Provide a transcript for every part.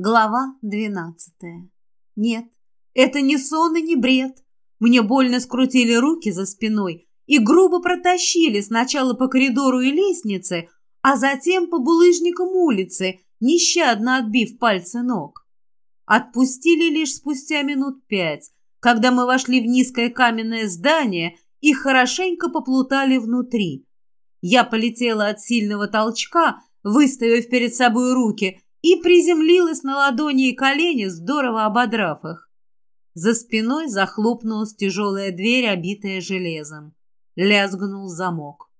Глава двенадцатая. Нет, это не сон и не бред. Мне больно скрутили руки за спиной и грубо протащили сначала по коридору и лестнице, а затем по булыжникам улицы, нещадно отбив пальцы ног. Отпустили лишь спустя минут пять, когда мы вошли в низкое каменное здание и хорошенько поплутали внутри. Я полетела от сильного толчка, выставив перед собой руки – и приземлилась на ладони и колени, здорово ободрав их. За спиной захлопнулась тяжелая дверь, обитая железом. Лязгнул замок.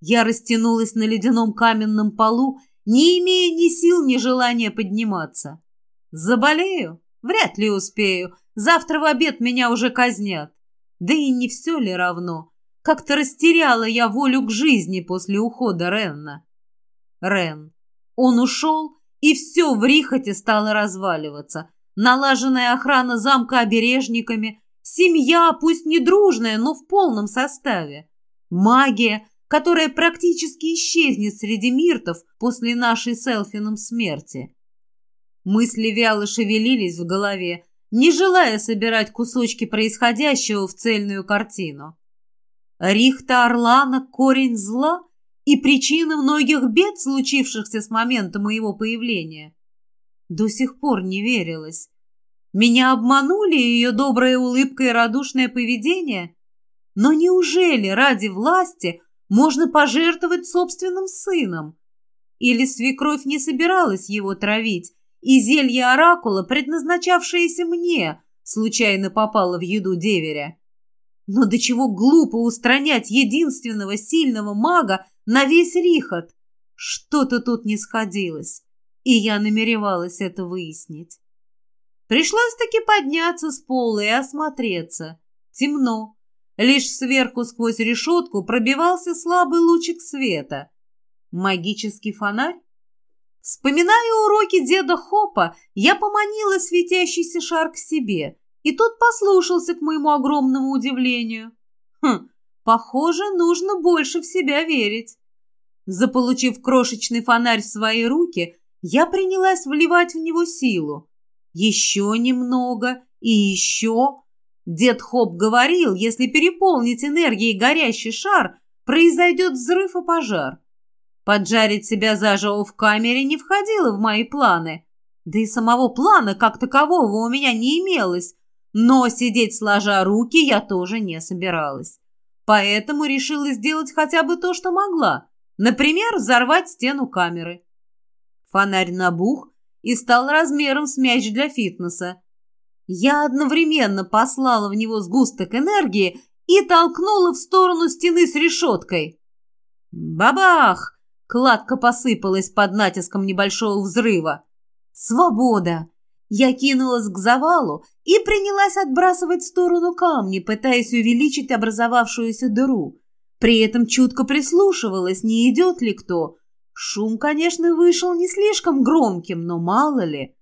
Я растянулась на ледяном каменном полу, не имея ни сил, ни желания подниматься. Заболею? Вряд ли успею. Завтра в обед меня уже казнят. Да и не все ли равно? Как-то растеряла я волю к жизни после ухода Ренна. Рен. Он ушел, и все в Рихоте стало разваливаться. Налаженная охрана замка обережниками, семья, пусть не дружная, но в полном составе. Магия, которая практически исчезнет среди миртов после нашей с Элфином смерти. Мысли вяло шевелились в голове, не желая собирать кусочки происходящего в цельную картину. Рихта Орлана – корень зла? И причина многих бед, случившихся с момента моего появления. До сих пор не верилось. Меня обманули ее добрая улыбка и радушное поведение? Но неужели ради власти можно пожертвовать собственным сыном? Или свекровь не собиралась его травить, и зелье оракула, предназначавшееся мне, случайно попало в еду деверя? Но до чего глупо устранять единственного сильного мага на весь Рихот. Что-то тут не сходилось, и я намеревалась это выяснить. Пришлось таки подняться с пола и осмотреться. Темно. Лишь сверху сквозь решетку пробивался слабый лучик света. Магический фонарь? Вспоминая уроки деда Хопа, я поманила светящийся шар к себе, и тот послушался к моему огромному удивлению. Хм, похоже, нужно больше в себя верить. Заполучив крошечный фонарь в свои руки, я принялась вливать в него силу. Еще немного и еще. Дед Хоп говорил, если переполнить энергией горящий шар, произойдет взрыв и пожар. Поджарить себя заживо в камере не входило в мои планы. Да и самого плана как такового у меня не имелось. Но сидеть сложа руки я тоже не собиралась. Поэтому решила сделать хотя бы то, что могла. Например, взорвать стену камеры. Фонарь набух и стал размером с мяч для фитнеса. Я одновременно послала в него сгусток энергии и толкнула в сторону стены с решеткой. Бабах! Кладка посыпалась под натиском небольшого взрыва. Свобода! Я кинулась к завалу и принялась отбрасывать в сторону камни, пытаясь увеличить образовавшуюся дыру. При этом чутко прислушивалась, не идет ли кто. Шум, конечно, вышел не слишком громким, но мало ли.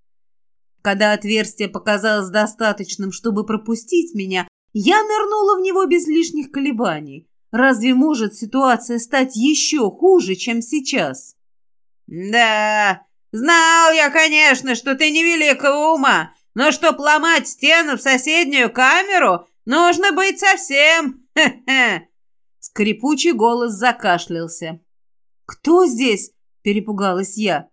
Когда отверстие показалось достаточным, чтобы пропустить меня, я нырнула в него без лишних колебаний. Разве может ситуация стать еще хуже, чем сейчас? «Да, знал я, конечно, что ты невеликого ума, но чтоб ломать стену в соседнюю камеру, нужно быть совсем... Хе-хе!» Скрипучий голос закашлялся. «Кто здесь?» – перепугалась я.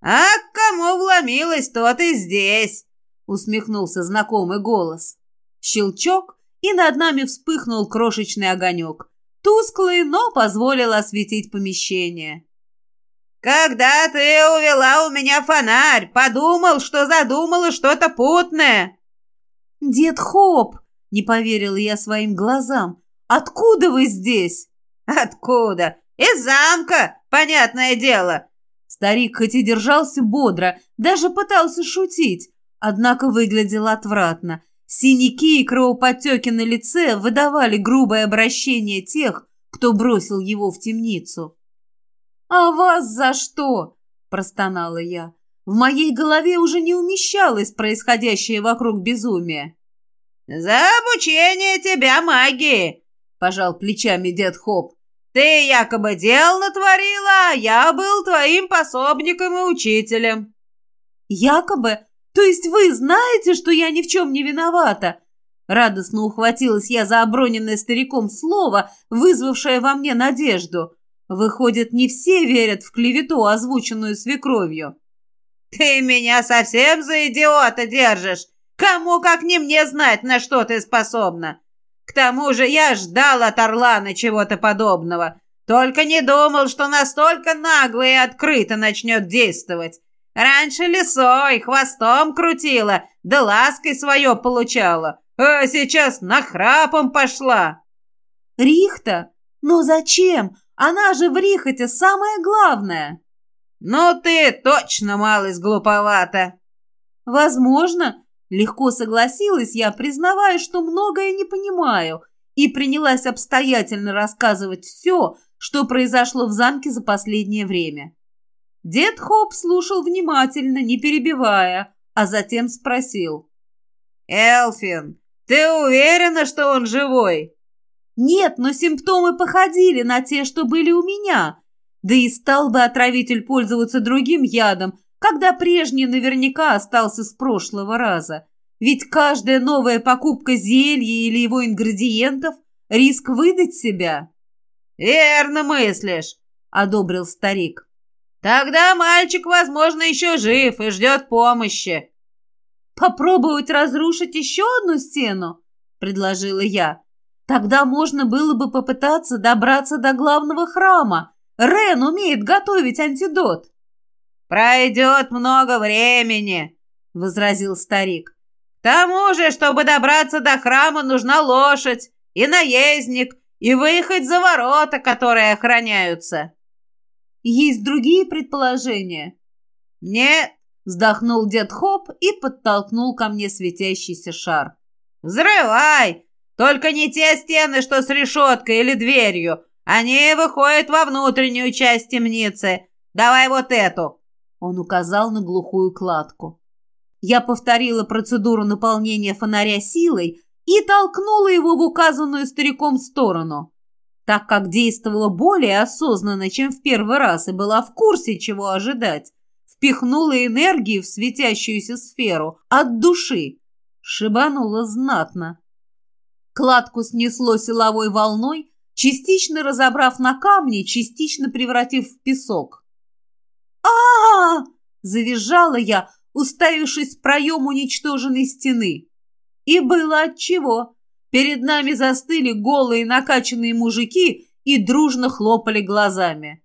«А кому вломилась, тот и здесь!» – усмехнулся знакомый голос. Щелчок, и над нами вспыхнул крошечный огонек. Тусклый, но позволил осветить помещение. «Когда ты увела у меня фонарь, подумал, что задумала что-то путное!» «Дед Хоп!» – не поверила я своим глазам. Откуда вы здесь?» «Откуда? Из замка, понятное дело!» Старик хоть и держался бодро, даже пытался шутить, однако выглядел отвратно. Синяки и кровоподтеки на лице выдавали грубое обращение тех, кто бросил его в темницу. «А вас за что?» – простонала я. В моей голове уже не умещалось происходящее вокруг безумия. «За обучение тебя магии!» пожал плечами дед Хоп. «Ты якобы дел натворила, а я был твоим пособником и учителем». Якобы? То есть вы знаете, что я ни в чем не виновата? Радостно ухватилась я за оброненное стариком слово, вызвавшее во мне надежду. Выходит, не все верят в клевету, озвученную свекровью. «Ты меня совсем за идиота держишь! Кому, как не мне, знать, на что ты способна? К тому же я ждал от Орлана чего-то подобного. Только не думал, что настолько нагло и открыто начнет действовать. Раньше лисой, хвостом крутила, да лаской свое получала, а сейчас нахрапом пошла. Рихта? Но зачем? Она же в Рихоте самое главное. Ну ты точно малость глуповата. Возможно, легко согласилась я, признавая, что многое не понимаю, и принялась обстоятельно рассказывать все, что произошло в замке за последнее время. Дед Хоп слушал внимательно, не перебивая, а затем спросил. «Элфин, ты уверена, что он живой?» «Нет, но симптомы походили на те, что были у меня. Да и стал бы отравитель пользоваться другим ядом, когда прежний наверняка остался с прошлого раза. Ведь каждая новая покупка зелья или его ингредиентов – риск выдать себя». «Верно мыслишь», – одобрил старик. Тогда мальчик, возможно, еще жив и ждет помощи. Попробовать разрушить еще одну стену, предложила я. Тогда можно было бы попытаться добраться до главного храма. Рен умеет готовить антидот. Пройдет много времени, возразил старик. К тому же, чтобы добраться до храма, нужна лошадь и наездник, и выехать за ворота, которые охраняются. Есть другие предположения?» «Нет», — вздохнул дед Хоп и подтолкнул ко мне светящийся шар. «Взрывай! Только не те стены, что с решеткой или дверью. Они выходят во внутреннюю часть темницы. Давай вот эту!» Он указал на глухую кладку. Я повторила процедуру наполнения фонаря силой и толкнула его в указанную стариком сторону так как действовала более осознанно, чем в первый раз, и была в курсе, чего ожидать. Впихнула энергию в светящуюся сферу от души. Шибанула знатно. Кладку снесло силовой волной, частично разобрав на камни, частично превратив в песок. а а, -а завизжала я, уставившись в проем уничтоженной стены. И было отчего. Перед нами застыли голые накачанные мужики и дружно хлопали глазами.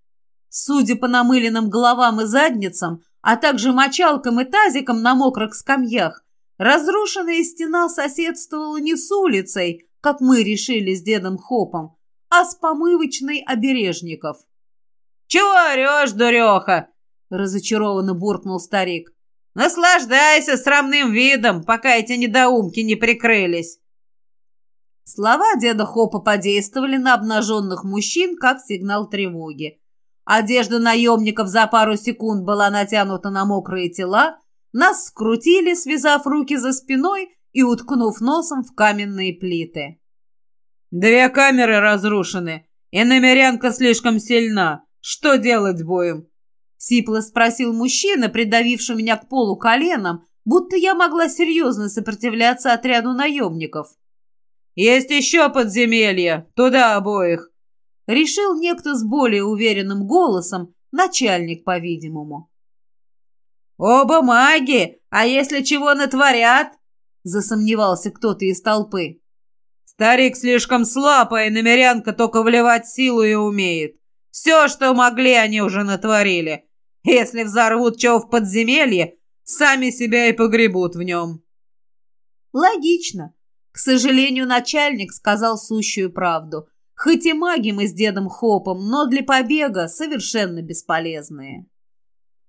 Судя по намыленным головам и задницам, а также мочалкам и тазикам на мокрых скамьях, разрушенная стена соседствовала не с улицей, как мы решили с дедом Хопом, а с помывочной обережников. «Чего орешь, дуреха?» — разочарованно буркнул старик. «Наслаждайся срамным видом, пока эти недоумки не прикрылись». Слова деда Хопа подействовали на обнаженных мужчин, как сигнал тревоги. Одежда наемников за пару секунд была натянута на мокрые тела, нас скрутили, связав руки за спиной и уткнув носом в каменные плиты. «Две камеры разрушены, и намерянка слишком сильна. Что делать будем?» Сипло спросил мужчина, придавивший меня к полу коленом, будто я могла серьезно сопротивляться отряду наемников. Есть еще подземелье, туда обоих. Решил некто с более уверенным голосом, начальник, по-видимому. Оба маги, а если чего натворят? Засомневался кто-то из толпы. Старик слишком слаб, а иномерянка только вливать силу и умеет. Все, что могли, они уже натворили. Если взорвут чего в подземелье, сами себя и погребут в нем. Логично. К сожалению, начальник сказал сущую правду. Хоть и маги мы с дедом Хопом, но для побега совершенно бесполезные.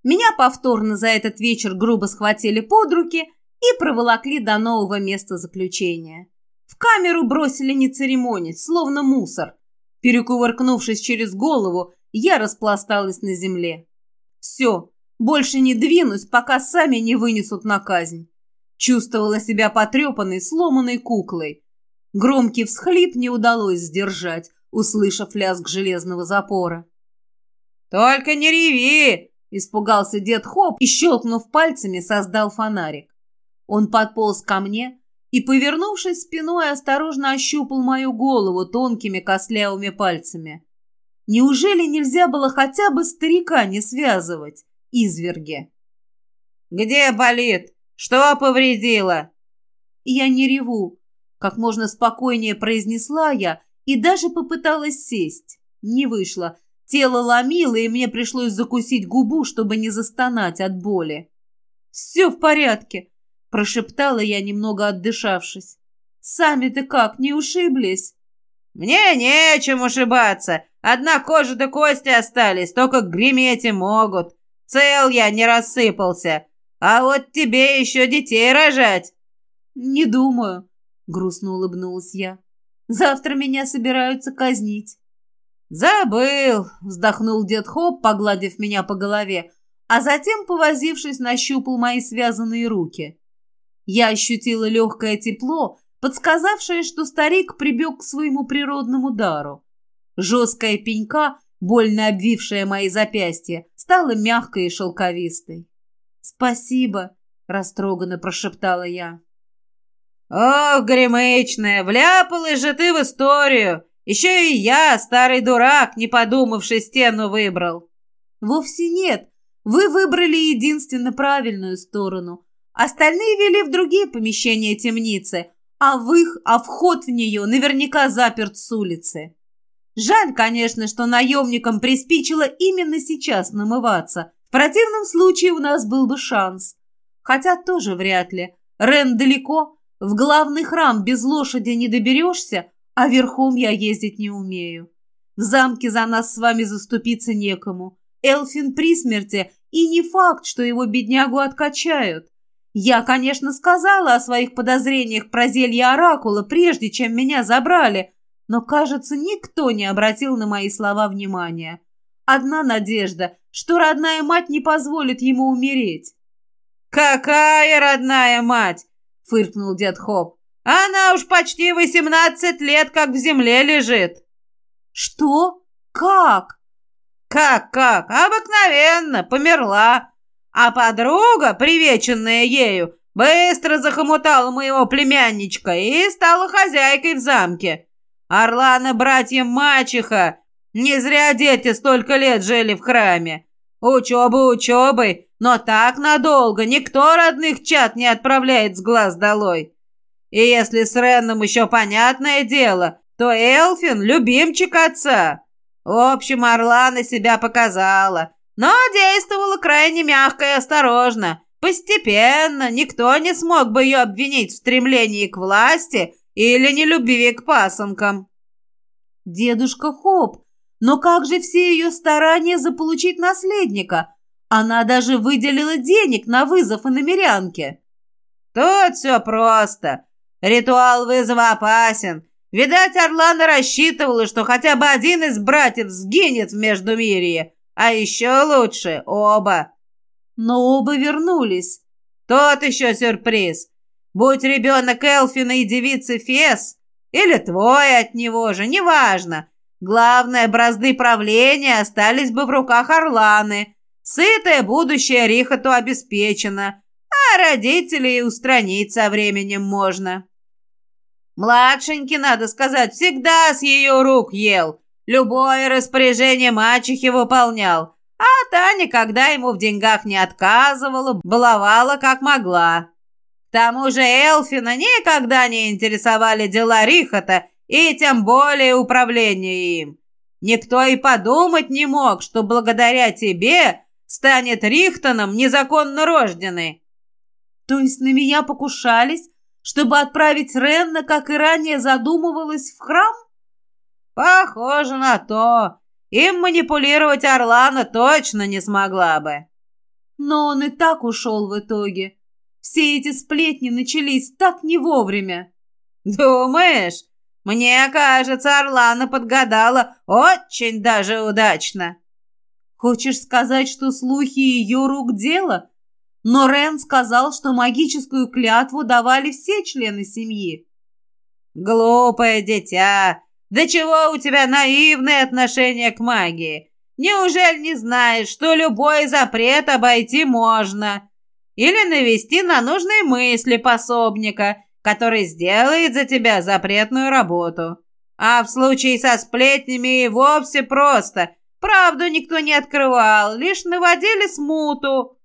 Меня повторно за этот вечер грубо схватили под руки и проволокли до нового места заключения. В камеру бросили не церемонить, словно мусор. Перекувыркнувшись через голову, я распласталась на земле. Все, больше не двинусь, пока сами не вынесут на казнь. Чувствовала себя потрепанной, сломанной куклой. Громкий всхлип не удалось сдержать, услышав лязг железного запора. «Только не реви!» Испугался дед Хоп и, щелкнув пальцами, создал фонарик. Он подполз ко мне и, повернувшись спиной, осторожно ощупал мою голову тонкими костлявыми пальцами. Неужели нельзя было хотя бы старика не связывать? Изверги. «Где болит? Что повредило?» «Я не реву», — как можно спокойнее произнесла я и даже попыталась сесть. Не вышло. Тело ломило, и мне пришлось закусить губу, чтобы не застонать от боли. «Все в порядке», — прошептала я, немного отдышавшись. «Сами-то как, не ушиблись?» «Мне нечем ушибаться. Одна кожа да кости остались, только греметь и могут. Цел я, не рассыпался. А вот тебе еще детей рожать». «Не думаю», — грустно улыбнулась я. «Завтра меня собираются казнить». «Забыл!» — вздохнул дед Хоп, погладив меня по голове, а затем, повозившись, нащупал мои связанные руки. Я ощутила легкое тепло, подсказавшее, что старик прибег к своему природному дару. Жесткая пенька, больно обвившая мои запястья, стала мягкой и шелковистой. «Спасибо!» — растроганно прошептала я. «Ох, гремычная, вляпалась же ты в историю! Еще и я, старый дурак, не подумавший, стену выбрал. Вовсе нет. Вы выбрали единственно правильную сторону. Остальные вели в другие помещения темницы, а в их, а вход в нее наверняка заперт с улицы. Жаль, конечно, что наемникам приспичило именно сейчас намываться. В противном случае у нас был бы шанс. Хотя тоже вряд ли. Рен далеко. В главный храм без лошади не доберешься, а верхом я ездить не умею. В замке за нас с вами заступиться некому. Элфин при смерти, и не факт, что его беднягу откачают. Я, конечно, сказала о своих подозрениях про зелье Оракула, прежде чем меня забрали, но, кажется, никто не обратил на мои слова внимания. Одна надежда, что родная мать не позволит ему умереть. «Какая родная мать?» — фыркнул дед Хоп. Она уж почти восемнадцать лет как в земле лежит. Что? Как? Как-как? Обыкновенно, померла. А подруга, привеченная ею, быстро захомутала моего племянничка и стала хозяйкой в замке. Орлана братьям мачеха. Не зря дети столько лет жили в храме. Учеба учебой, но так надолго никто родных чат не отправляет с глаз долой. И если с Ренном еще понятное дело, то Элфин — любимчик отца. В общем, Орлана себя показала, но действовала крайне мягко и осторожно. Постепенно никто не смог бы ее обвинить в стремлении к власти или нелюбви к пасынкам. Дедушка Хоп, но как же все ее старания заполучить наследника? Она даже выделила денег на вызов и намерянке. Тут все просто. Ритуал вызова опасен. Видать, Орлана рассчитывала, что хотя бы один из братьев сгинет в Междумирье, а еще лучше оба. Но оба вернулись. Тот еще сюрприз. Будь ребенок Элфина и девицы Фес, или твой от него же, неважно. Главное, бразды правления остались бы в руках Орланы. Сытое будущее Рихоту обеспечено, а родителей устранить со временем можно. Младшенький, надо сказать, всегда с ее рук ел. Любое распоряжение мачехи выполнял. А та никогда ему в деньгах не отказывала, баловала как могла. К тому же Элфина никогда не интересовали дела Рихота и тем более управление им. Никто и подумать не мог, что благодаря тебе станет Рихтоном незаконно рожденный. То есть на меня покушались, чтобы отправить Ренна, как и ранее задумывалось, в храм? Похоже на то. Им манипулировать Орлана точно не смогла бы. Но он и так ушел в итоге. Все эти сплетни начались так не вовремя. Думаешь? Мне кажется, Орлана подгадала очень даже удачно. Хочешь сказать, что слухи ее рук дело? Но Рен сказал, что магическую клятву давали все члены семьи. «Глупое дитя! Да чего у тебя наивное отношение к магии? Неужели не знаешь, что любой запрет обойти можно? Или навести на нужные мысли пособника, который сделает за тебя запретную работу. А в случае со сплетнями и вовсе просто. Правду никто не открывал, лишь наводили смуту.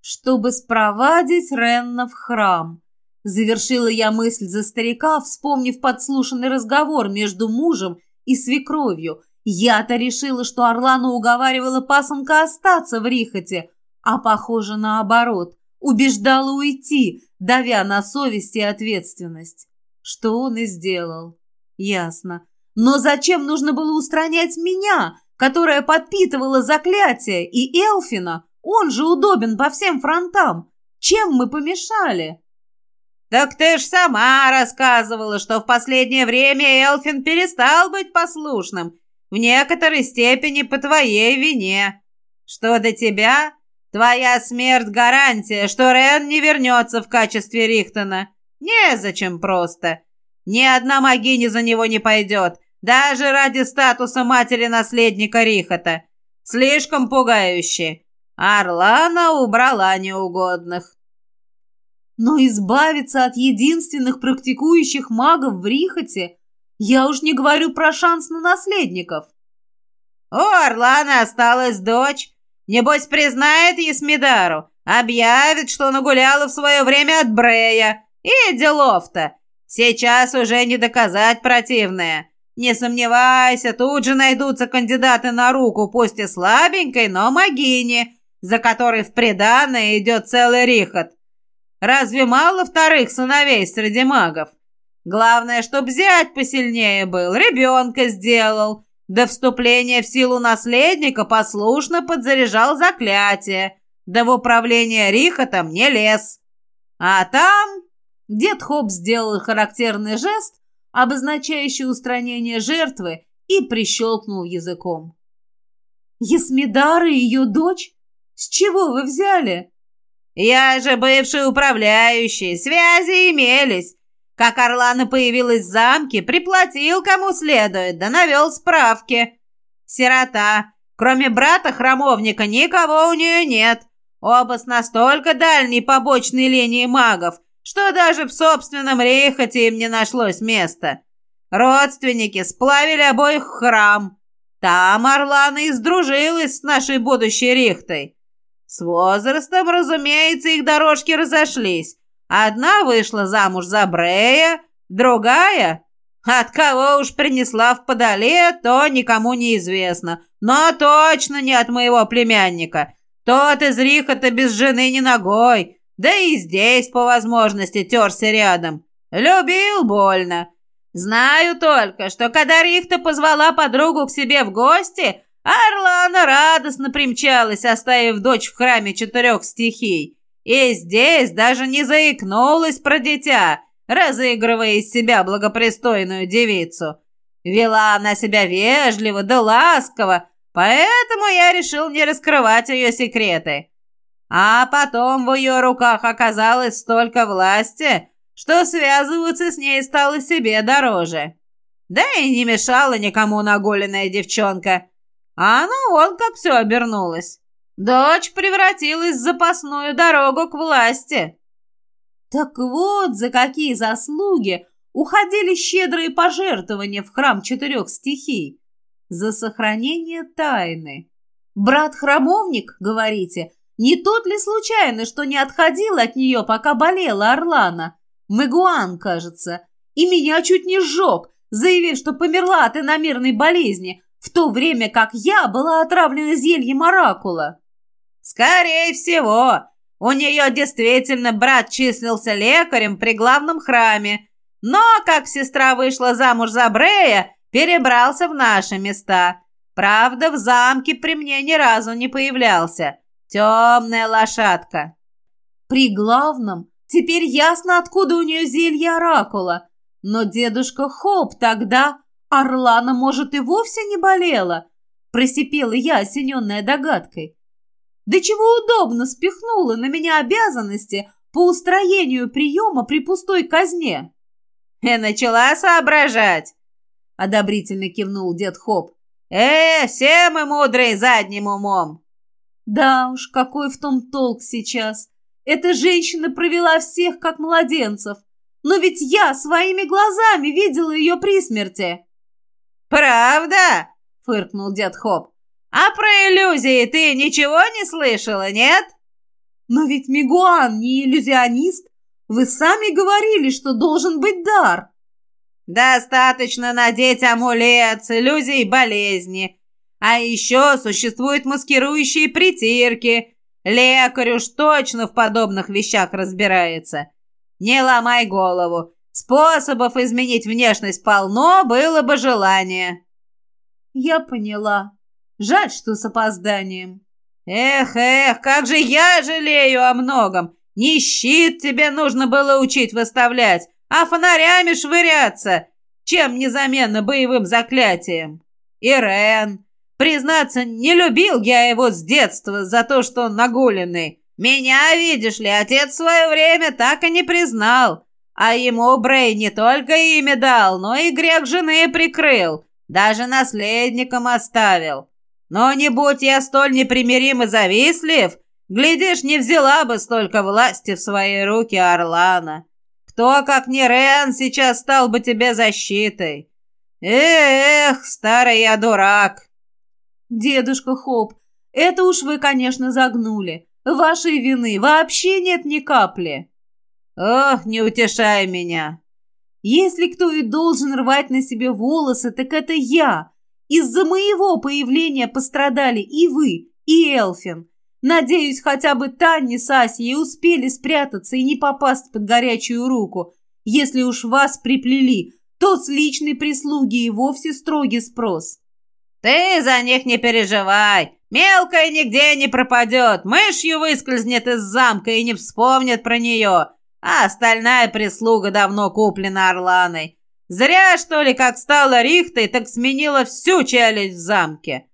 Чтобы спровадить Ренна в храм. Завершила я мысль за старика, вспомнив подслушанный разговор между мужем и свекровью. Я-то решила, что Орлана уговаривала пасынка остаться в Рихоте, а, похоже, наоборот, убеждала уйти, давя на совесть и ответственность. Что он и сделал. Ясно. Но зачем нужно было устранять меня, которая подпитывала заклятие, и Элфина? Он же удобен по всем фронтам. Чем мы помешали? «Так ты ж сама рассказывала, что в последнее время Элфин перестал быть послушным, в некоторой степени по твоей вине. Что до тебя, твоя смерть гарантия, что Рен не вернется в качестве Рихтона. Незачем просто. Ни одна могиня за него не пойдет, даже ради статуса матери-наследника Рихота. Слишком пугающе. Орлана убрала неугодных. Но избавиться от единственных практикующих магов в Рихоте, я уж не говорю про шанс на наследников. У Орлана осталась дочь. Небось, признает Есмидару, объявит, что нагуляла в свое время от Брея. И делов-то. Сейчас уже не доказать противное. Не сомневайся, тут же найдутся кандидаты на руку, пусть и слабенькой, но могини, за которой в приданное идет целый рихот. Разве мало вторых сыновей среди магов? Главное, чтоб взять посильнее был, ребенка сделал. До вступления в силу наследника послушно подзаряжал заклятие, да в управление Рихотом не лез. А там... Дед Хоп сделал характерный жест, обозначающий устранение жертвы, и прищелкнул языком. «Есмидара и ее дочь? С чего вы взяли?» «Я же бывший управляющий, связи имелись. Как Орлана появилась в замке, приплатил кому следует, да навел справки. Сирота. Кроме брата-храмовника никого у нее нет. Оба с настолько дальней побочной линии магов, что даже в собственном рейхоте им не нашлось места. Родственники сплавили обоих в храм. Там Орлана и сдружилась с нашей будущей рихтой. С возрастом, разумеется, их дорожки разошлись. Одна вышла замуж за Брея, другая... От кого уж принесла в подоле, то никому не известно. Но точно не от моего племянника. Тот из Рихота без жены ни ногой. Да и здесь, по возможности, терся рядом. Любил больно. Знаю только, что когда Рихта позвала подругу к себе в гости, Орлана радостно примчалась, оставив дочь в храме четырех стихий. И здесь даже не заикнулась про дитя, разыгрывая из себя благопристойную девицу. Вела она себя вежливо да ласково, поэтому я решил не раскрывать ее секреты. А потом в ее руках оказалось столько власти, что связываться с ней стало себе дороже. Да и не мешала никому наголенная девчонка. А ну вон как все обернулось. Дочь превратилась в запасную дорогу к власти. Так вот, за какие заслуги уходили щедрые пожертвования в храм четырех стихий. За сохранение тайны. Брат-храмовник, говорите, не тот ли случайно, что не отходил от нее, пока болела Орлана? Мегуан, кажется. И меня чуть не сжег, заявив, что померла от иномерной болезни, в то время как я была отравлена зельем оракула. «Скорее всего, у нее действительно брат числился лекарем при главном храме, но, как сестра вышла замуж за Брея, перебрался в наши места. Правда, в замке при мне ни разу не появлялся. Темная лошадка». «При главном? Теперь ясно, откуда у нее зелье оракула. Но дедушка Хоп тогда... Орлана, может, и вовсе не болела?» Просипела я, осененная догадкой. Да чего удобно спихнула на меня обязанности по устроению приема при пустой казне. И начала соображать. Одобрительно кивнул дед Хоп. Э, все мы мудрые задним умом. Да уж, какой в том толк сейчас. Эта женщина провела всех как младенцев. Но ведь я своими глазами видела ее при смерти. «Правда?» — фыркнул дед Хоп. «А про иллюзии ты ничего не слышала, нет?» «Но ведь Мигуан не иллюзионист. Вы сами говорили, что должен быть дар». «Достаточно надеть амулет с иллюзией болезни. А еще существуют маскирующие притирки. Лекарь уж точно в подобных вещах разбирается. Не ломай голову. Способов изменить внешность полно, было бы желание». «Я поняла. Жаль, что с опозданием». «Эх, эх, как же я жалею о многом! Не щит тебе нужно было учить выставлять, а фонарями швыряться, чем незаменно боевым заклятием. Ирен, признаться, не любил я его с детства за то, что он нагуленный. Меня, видишь ли, отец в свое время так и не признал, а ему Брей не только имя дал, но и грех жены прикрыл, даже наследником оставил. Но не будь я столь непримирим и завистлив, глядишь, не взяла бы столько власти в свои руки Орлана. Кто, как не Рен, сейчас стал бы тебе защитой? Эх, старый я дурак. Дедушка Хоп, это уж вы, конечно, загнули. Вашей вины вообще нет ни капли. Ох, не утешай меня. Если кто и должен рвать на себе волосы, так это я. Из-за моего появления пострадали и вы, и Элфин. Надеюсь, хотя бы Танни с Асей успели спрятаться и не попасть под горячую руку. Если уж вас приплели, то с личной прислуги и вовсе строгий спрос. Ты за них не переживай. Мелкая нигде не пропадет. Мышью выскользнет из замка и не вспомнит про нее. А остальная прислуга давно куплена Орланой. Зря, что ли, как стала Рихтой, так сменила всю челюсть в замке.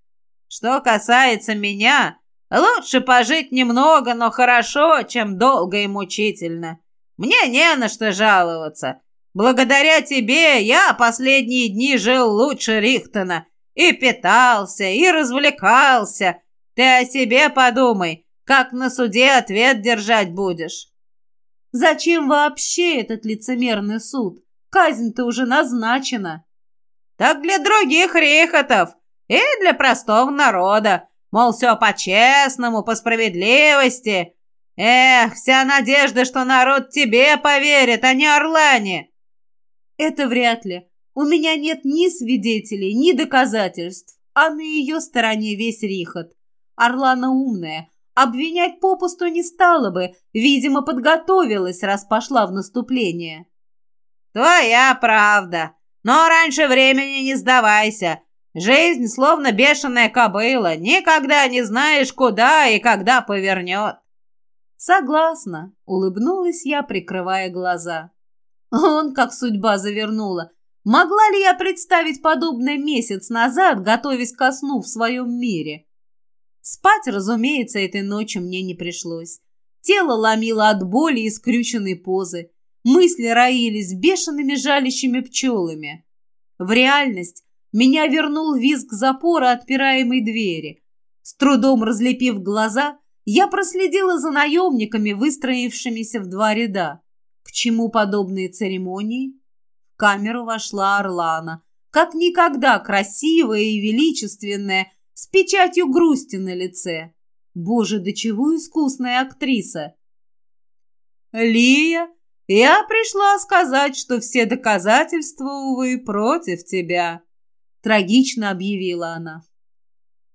Что касается меня, лучше пожить немного, но хорошо, чем долго и мучительно. Мне не на что жаловаться. Благодаря тебе я последние дни жил лучше Рихтона. И питался, и развлекался. Ты о себе подумай, как на суде ответ держать будешь. Зачем вообще этот лицемерный суд? Казнь-то уже назначена. Так для других рехотов и для простого народа. Мол, все по-честному, по справедливости. Эх, вся надежда, что народ тебе поверит, а не Орлане. Это вряд ли. У меня нет ни свидетелей, ни доказательств, а на ее стороне весь Рихот. Орлана умная, обвинять попусту не стала бы, видимо, подготовилась, раз пошла в наступление. «Твоя правда. Но раньше времени не сдавайся. Жизнь словно бешеная кобыла. Никогда не знаешь, куда и когда повернет». «Согласна», — улыбнулась я, прикрывая глаза. Он как судьба завернула. Могла ли я представить подобное месяц назад, готовясь ко сну в своем мире? Спать, разумеется, этой ночью мне не пришлось. Тело ломило от боли и скрюченной позы. Мысли роились бешеными жалящими пчелами. В реальность меня вернул визг запора отпираемой двери. С трудом разлепив глаза, я проследила за наемниками, выстроившимися в два ряда. К чему подобные церемонии? В камеру вошла Орлана, как никогда красивая и величественная, с печатью грусти на лице. Боже, до чего искусная актриса! «Лия, «Я пришла сказать, что все доказательства, увы, против тебя», — трагично объявила она.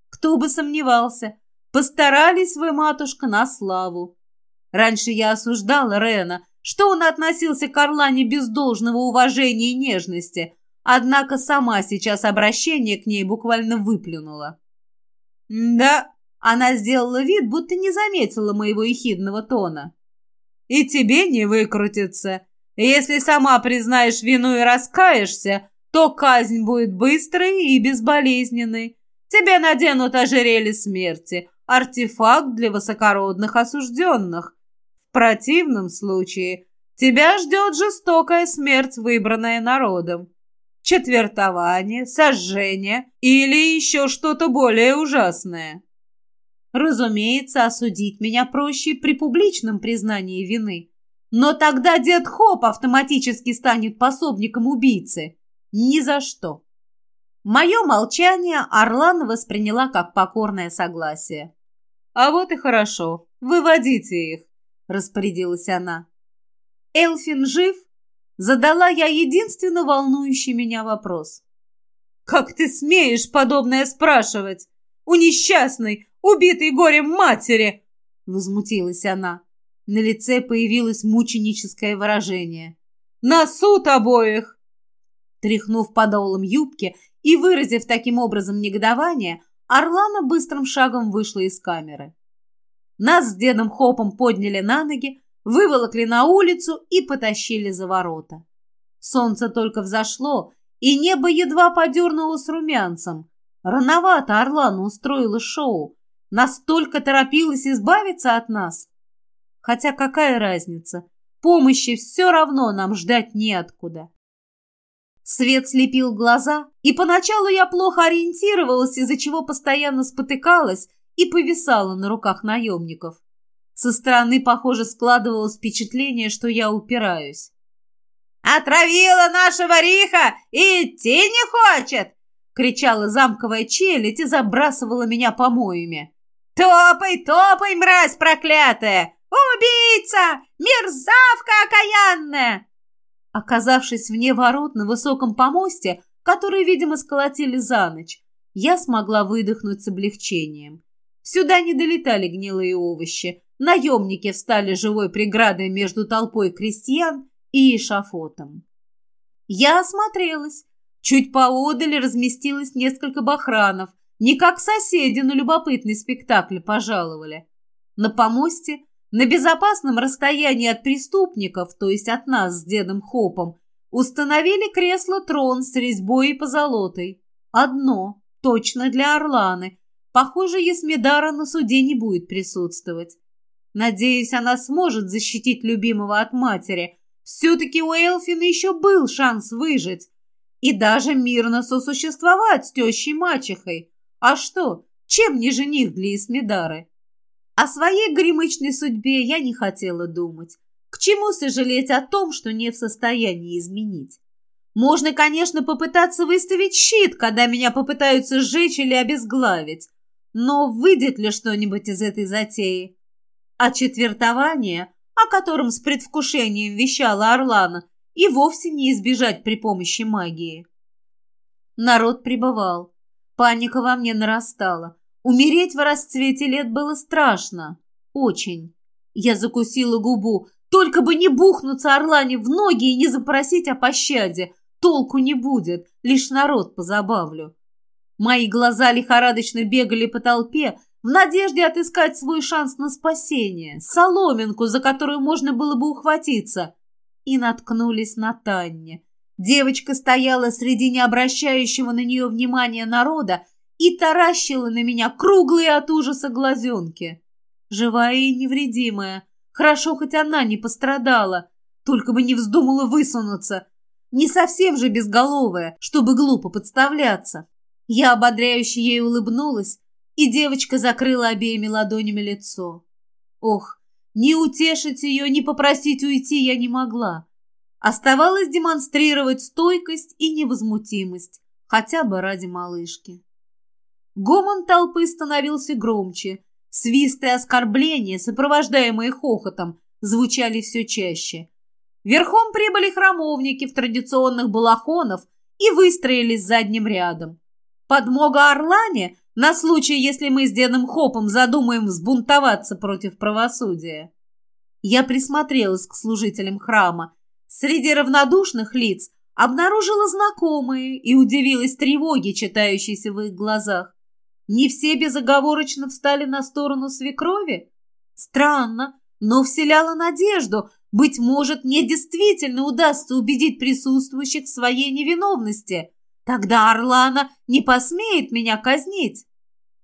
«Кто бы сомневался, постарались вы, матушка, на славу. Раньше я осуждала Рена, что он относился к Орлане без должного уважения и нежности, однако сама сейчас обращение к ней буквально выплюнула. «Да», — она сделала вид, будто не заметила моего ехидного тона и тебе не выкрутиться. Если сама признаешь вину и раскаешься, то казнь будет быстрой и безболезненной. Тебе наденут ожерелье смерти, артефакт для высокородных осужденных. В противном случае тебя ждет жестокая смерть, выбранная народом. Четвертование, сожжение или еще что-то более ужасное. Разумеется, осудить меня проще при публичном признании вины. Но тогда дед Хоп автоматически станет пособником убийцы. Ни за что. Мое молчание Орлана восприняла как покорное согласие. «А вот и хорошо. Выводите их», — распорядилась она. «Элфин жив?» — задала я единственно волнующий меня вопрос. «Как ты смеешь подобное спрашивать? У несчастной, убитой горем матери!» — возмутилась она. На лице появилось мученическое выражение. «На суд обоих!» Тряхнув подолом юбки и выразив таким образом негодование, Орлана быстрым шагом вышла из камеры. Нас с дедом Хопом подняли на ноги, выволокли на улицу и потащили за ворота. Солнце только взошло, и небо едва подернулось румянцем. Рановато Орлана устроила шоу, настолько торопилась избавиться от нас. Хотя какая разница, помощи все равно нам ждать неоткуда. Свет слепил глаза, и поначалу я плохо ориентировалась, из-за чего постоянно спотыкалась и повисала на руках наемников. Со стороны, похоже, складывалось впечатление, что я упираюсь. «Отравила нашего Риха и идти не хочет!» — кричала замковая челядь и забрасывала меня помоями. «Топай, топай, мразь проклятая! Убийца! Мерзавка окаянная!» Оказавшись вне ворот на высоком помосте, который, видимо, сколотили за ночь, я смогла выдохнуть с облегчением. Сюда не долетали гнилые овощи. Наемники встали живой преградой между толпой крестьян и эшафотом. Я осмотрелась. Чуть поодаль разместилось несколько бахранов. Не как соседи, но любопытный спектакль пожаловали. На помосте на безопасном расстоянии от преступников, то есть от нас с дедом Хопом, установили кресло-трон с резьбой и позолотой. Одно, точно для Орланы. Похоже, Есмедара на суде не будет присутствовать. Надеюсь, она сможет защитить любимого от матери. Все-таки у Элфина еще был шанс выжить. И даже мирно сосуществовать с тещей-мачехой. А что, чем не жених для Есмедары? О своей гремычной судьбе я не хотела думать. К чему сожалеть о том, что не в состоянии изменить? Можно, конечно, попытаться выставить щит, когда меня попытаются сжечь или обезглавить. Но выйдет ли что-нибудь из этой затеи? А четвертование, о котором с предвкушением вещала Орлана, и вовсе не избежать при помощи магии. Народ прибывал. Паника во мне нарастала. Умереть в расцвете лет было страшно. Очень. Я закусила губу. Только бы не бухнуться Орлане в ноги и не запросить о пощаде. Толку не будет, лишь народ позабавлю. Мои глаза лихорадочно бегали по толпе в надежде отыскать свой шанс на спасение, соломинку, за которую можно было бы ухватиться. И наткнулись на Танне. Девочка стояла среди необращающего на нее внимания народа и таращила на меня круглые от ужаса глазенки. Живая и невредимая. Хорошо, хоть она не пострадала. Только бы не вздумала высунуться. Не совсем же безголовая, чтобы глупо подставляться. Я ободряюще ей улыбнулась, и девочка закрыла обеими ладонями лицо. Ох, ни утешить ее, ни попросить уйти я не могла. Оставалось демонстрировать стойкость и невозмутимость, хотя бы ради малышки. Гомон толпы становился громче. Свисты и оскорбления, сопровождаемые хохотом, звучали все чаще. Верхом прибыли храмовники в традиционных балахонов и выстроились задним рядом. Подмога Орлане на случай, если мы с дедом Хопом задумаем взбунтоваться против правосудия. Я присмотрелась к служителям храма. Среди равнодушных лиц обнаружила знакомые и удивилась тревоге, читающейся в их глазах. Не все безоговорочно встали на сторону свекрови? Странно, но вселяло надежду. Быть может, мне действительно удастся убедить присутствующих в своей невиновности. Тогда Орлана не посмеет меня казнить.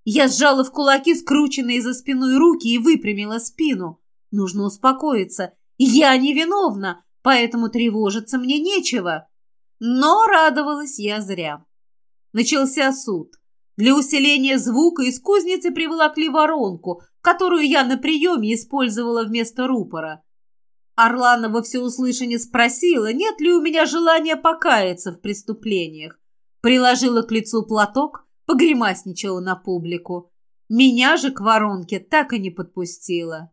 Я сжала в кулаки скрученные за спиной руки и выпрямила спину. Нужно успокоиться. Я невиновна, поэтому тревожиться мне нечего. Но радовалась я зря. Начался суд. Для усиления звука из кузницы приволокли воронку, которую я на приеме использовала вместо рупора. Орлана во всеуслышание спросила, нет ли у меня желания покаяться в преступлениях. Приложила к лицу платок, погремасничала на публику. Меня же к воронке так и не подпустила.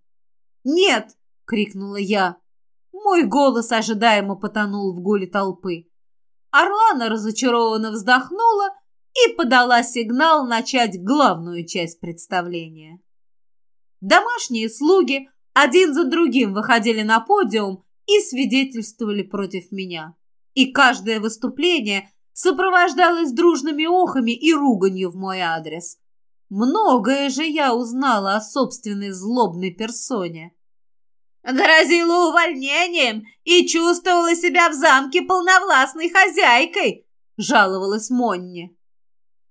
«Нет!» — крикнула я. Мой голос ожидаемо потонул в гуле толпы. Орлана разочарованно вздохнула и подала сигнал начать главную часть представления. Домашние слуги один за другим выходили на подиум и свидетельствовали против меня. И каждое выступление сопровождалось дружными охами и руганью в мой адрес. Многое же я узнала о собственной злобной персоне. Грозила увольнением и чувствовала себя в замке полновластной хозяйкой, жаловалась Монни.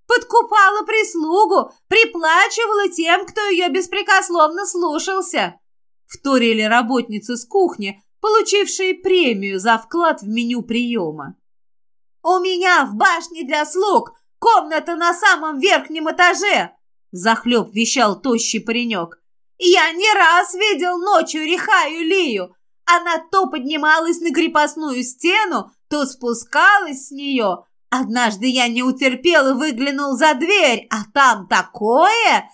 Подкупала прислугу, приплачивала тем, кто ее беспрекословно слушался. Вторили работницы с кухни, получившие премию за вклад в меню приема. «У меня в башне для слуг комната на самом верхнем этаже!» Захлеб вещал тощий паренек. Я не раз видел ночью Рихаю Лию. Она то поднималась на крепостную стену, то спускалась с нее. Однажды я не утерпел и выглянул за дверь, а там такое!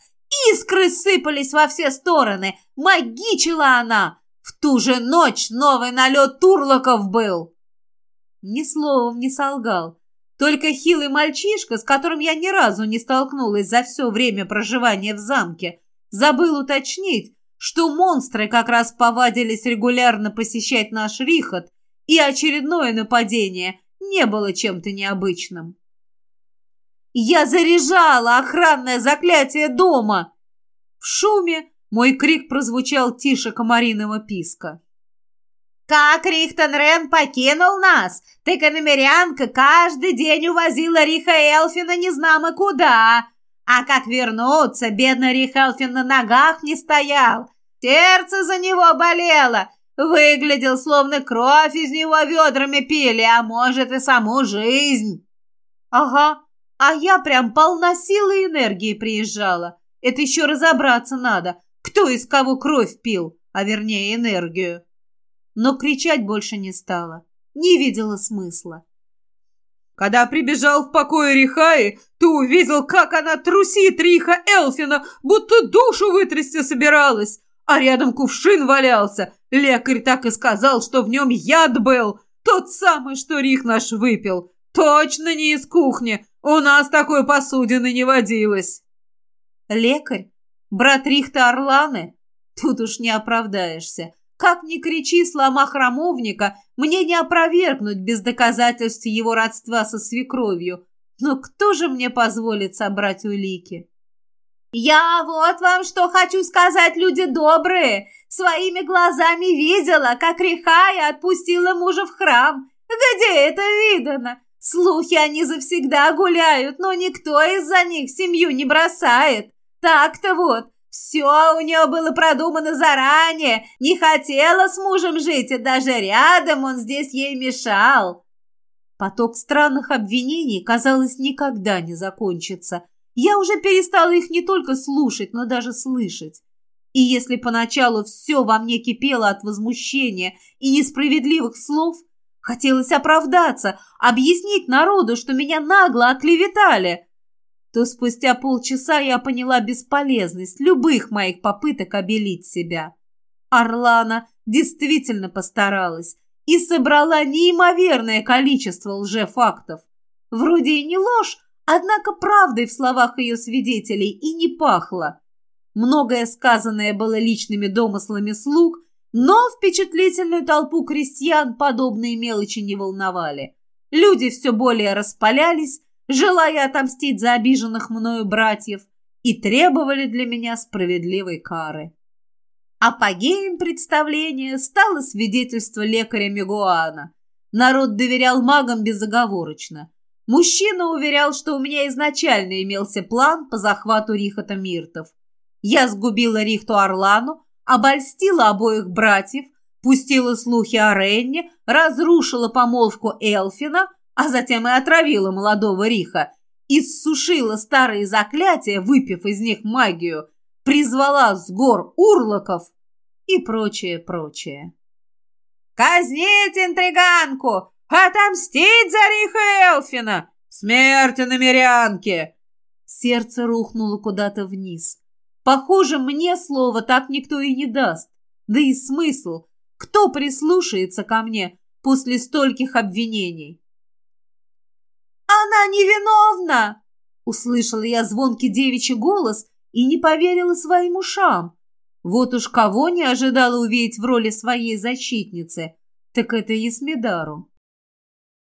Искры сыпались во все стороны. Магичила она. В ту же ночь новый налет турлоков был. Ни словом не солгал. Только хилый мальчишка, с которым я ни разу не столкнулась за все время проживания в замке, Забыл уточнить, что монстры как раз повадились регулярно посещать наш Рихот, и очередное нападение не было чем-то необычным. «Я заряжала охранное заклятие дома!» В шуме мой крик прозвучал тише комариного писка. «Как Рихтенрен покинул нас, ты, канамерянка, каждый день увозила Риха Элфина незнамо куда!» А как вернуться, бедный Рихалфин на ногах не стоял. Сердце за него болело. Выглядел, словно кровь из него ведрами пили, а может и саму жизнь. Ага, а я прям полна силы и энергии приезжала. Это еще разобраться надо, кто из кого кровь пил, а вернее энергию. Но кричать больше не стала, не видела смысла. Когда прибежал в покой Рихаи, ты увидел, как она трусит Риха Элфина, будто душу вытрясти собиралась. А рядом кувшин валялся. Лекарь так и сказал, что в нем яд был. Тот самый, что Рих наш выпил. Точно не из кухни. У нас такой посудины не водилось. Лекарь? Брат Рихта Орланы? Тут уж не оправдаешься. Как ни кричи, слома храмовника, мне не опровергнуть без доказательств его родства со свекровью. Но кто же мне позволит собрать улики? «Я вот вам что хочу сказать, люди добрые! Своими глазами видела, как Рихая отпустила мужа в храм. Где это видано? Слухи они завсегда гуляют, но никто из-за них семью не бросает. Так-то вот, все у нее было продумано заранее. Не хотела с мужем жить, и даже рядом он здесь ей мешал. Поток странных обвинений, казалось, никогда не закончится. Я уже перестала их не только слушать, но даже слышать. И если поначалу все во мне кипело от возмущения и несправедливых слов, хотелось оправдаться, объяснить народу, что меня нагло оклеветали – то спустя полчаса я поняла бесполезность любых моих попыток обелить себя. Орлана действительно постаралась и собрала неимоверное количество лжефактов. Вроде и не ложь, однако правдой в словах ее свидетелей и не пахло. Многое сказанное было личными домыслами слуг, но впечатлительную толпу крестьян подобные мелочи не волновали. Люди все более распалялись, желая отомстить за обиженных мною братьев, и требовали для меня справедливой кары. Апогеем представления стало свидетельство лекаря Мегуана. Народ доверял магам безоговорочно. Мужчина уверял, что у меня изначально имелся план по захвату Рихота Миртов. Я сгубила Рихту Орлану, обольстила обоих братьев, пустила слухи о Ренне, разрушила помолвку Элфина, а затем и отравила молодого Риха, иссушила старые заклятия, выпив из них магию, призвала с гор урлоков и прочее, прочее. «Казнить интриганку! Отомстить за Риха Элфина! Смерть на мирянке!» Сердце рухнуло куда-то вниз. Похоже, мне слова так никто и не даст. Да и смысл. Кто прислушается ко мне после стольких обвинений? «Она невиновна!» Услышала я звонкий девичий голос и не поверила своим ушам. Вот уж кого не ожидала увидеть в роли своей защитницы, так это Есмидару.